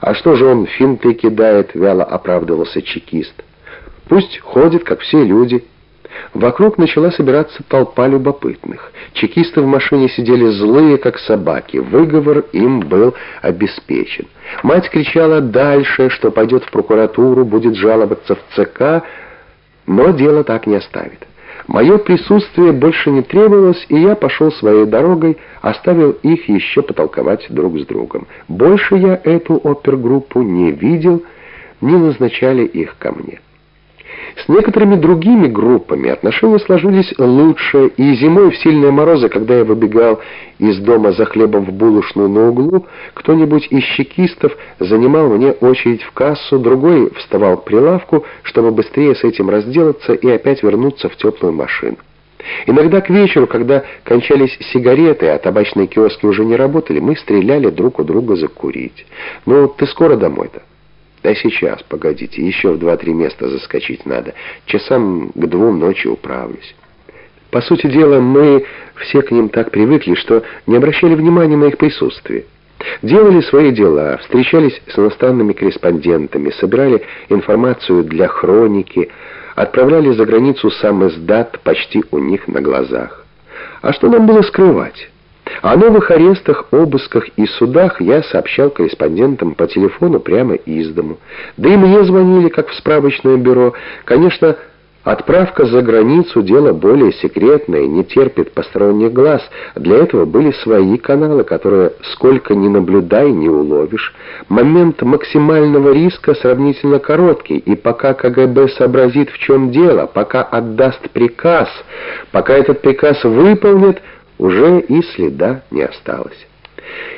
«А что же он финты кидает?» — вяло оправдывался чекист. «Пусть ходит, как все люди». Вокруг начала собираться толпа любопытных. Чекисты в машине сидели злые, как собаки. Выговор им был обеспечен. Мать кричала дальше, что пойдет в прокуратуру, будет жаловаться в ЦК, но дело так не оставит. Мое присутствие больше не требовалось, и я пошел своей дорогой, оставил их еще потолковать друг с другом. Больше я эту опергруппу не видел, не назначали их ко мне. С некоторыми другими группами отношения сложились лучше, и зимой в сильные морозы, когда я выбегал из дома за хлебом в булочную на углу, кто-нибудь из чекистов занимал мне очередь в кассу, другой вставал к прилавку, чтобы быстрее с этим разделаться и опять вернуться в теплую машину. Иногда к вечеру, когда кончались сигареты, а табачные киоски уже не работали, мы стреляли друг у друга закурить. «Ну, ты скоро домой-то?» Да сейчас, погодите, еще в два-три места заскочить надо. Часам к двум ночи управлюсь. По сути дела, мы все к ним так привыкли, что не обращали внимания на их присутствие. Делали свои дела, встречались с иностранными корреспондентами, собирали информацию для хроники, отправляли за границу сам издат почти у них на глазах. А что нам было скрывать? О новых арестах, обысках и судах я сообщал корреспондентам по телефону прямо из дому. Да и мне звонили, как в справочное бюро. Конечно, отправка за границу – дело более секретное, не терпит посторонних глаз. Для этого были свои каналы, которые сколько ни наблюдай, не уловишь. Момент максимального риска сравнительно короткий, и пока КГБ сообразит, в чем дело, пока отдаст приказ, пока этот приказ выполнит – уже и следа не осталось.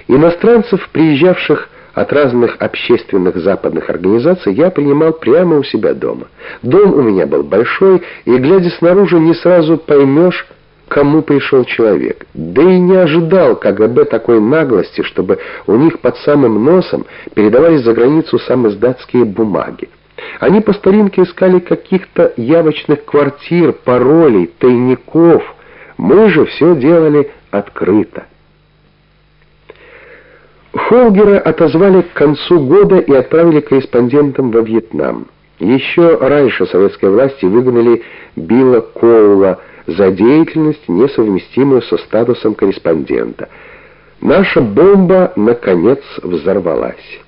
Иностранцев, приезжавших от разных общественных западных организаций, я принимал прямо у себя дома. Дом у меня был большой, и, глядя снаружи, не сразу поймешь, кому пришел человек. Да и не ожидал КГБ такой наглости, чтобы у них под самым носом передавались за границу самоиздатские бумаги. Они по старинке искали каких-то явочных квартир, паролей, тайников — мы же все делали открыто. Холгера отозвали к концу года и отправили корреспондентом во Вьетнам. Еще раньше советские власти выгнали Билла Коула за деятельность, несовместимую со статусом корреспондента. Наша бомба, наконец, взорвалась.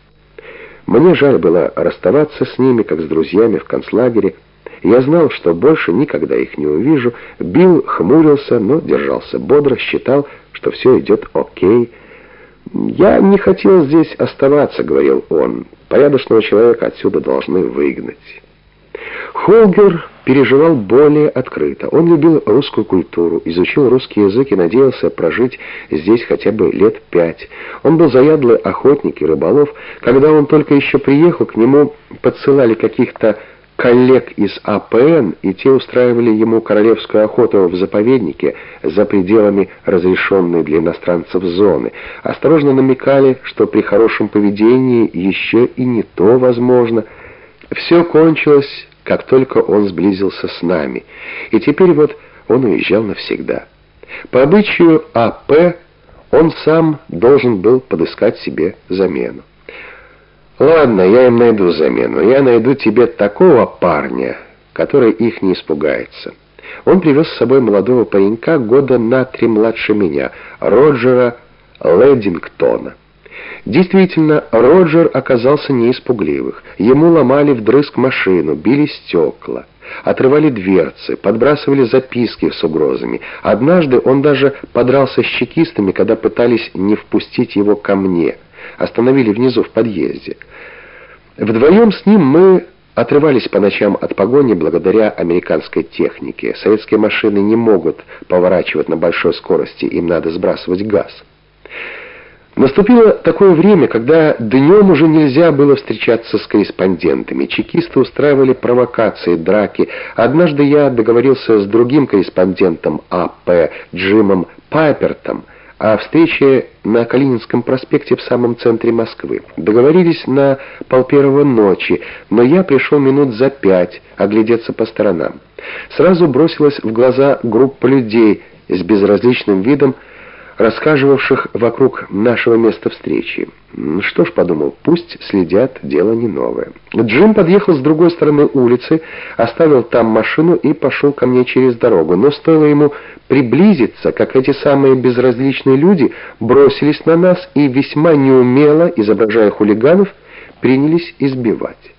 Мне жаль было расставаться с ними, как с друзьями в концлагере, я знал, что больше никогда их не увижу. Билл хмурился, но держался бодро, считал, что все идет окей. «Я не хотел здесь оставаться», — говорил он. «Порядочного человека отсюда должны выгнать». Холгер переживал более открыто. Он любил русскую культуру, изучил русский язык и надеялся прожить здесь хотя бы лет пять. Он был заядлый охотник и рыболов. Когда он только еще приехал, к нему подсылали каких-то коллег из АПН, и те устраивали ему королевскую охоту в заповеднике за пределами разрешенной для иностранцев зоны. Осторожно намекали, что при хорошем поведении еще и не то возможно. Все кончилось, как только он сблизился с нами, и теперь вот он уезжал навсегда. По обычаю АП он сам должен был подыскать себе замену. Ладно, я им найду замену. Я найду тебе такого парня, который их не испугается. Он привез с собой молодого паренька года на три младше меня, Роджера Лэддингтона. Действительно, Роджер оказался не испугливых. Ему ломали вдрызг машину, били стекла, отрывали дверцы, подбрасывали записки с угрозами. Однажды он даже подрался с чекистами, когда пытались не впустить его ко мне. Остановили внизу в подъезде. Вдвоем с ним мы отрывались по ночам от погони благодаря американской технике. Советские машины не могут поворачивать на большой скорости, им надо сбрасывать газ. Наступило такое время, когда днем уже нельзя было встречаться с корреспондентами. Чекисты устраивали провокации, драки. Однажды я договорился с другим корреспондентом АП, Джимом Пайпертом, о встрече на Калининском проспекте в самом центре Москвы. Договорились на полпервого ночи, но я пришел минут за пять оглядеться по сторонам. Сразу бросилась в глаза группа людей с безразличным видом, рассказывавших вокруг нашего места встречи. Что ж, подумал, пусть следят, дело не новое. Джим подъехал с другой стороны улицы, оставил там машину и пошел ко мне через дорогу. Но стоило ему приблизиться, как эти самые безразличные люди бросились на нас и весьма неумело, изображая хулиганов, принялись избивать.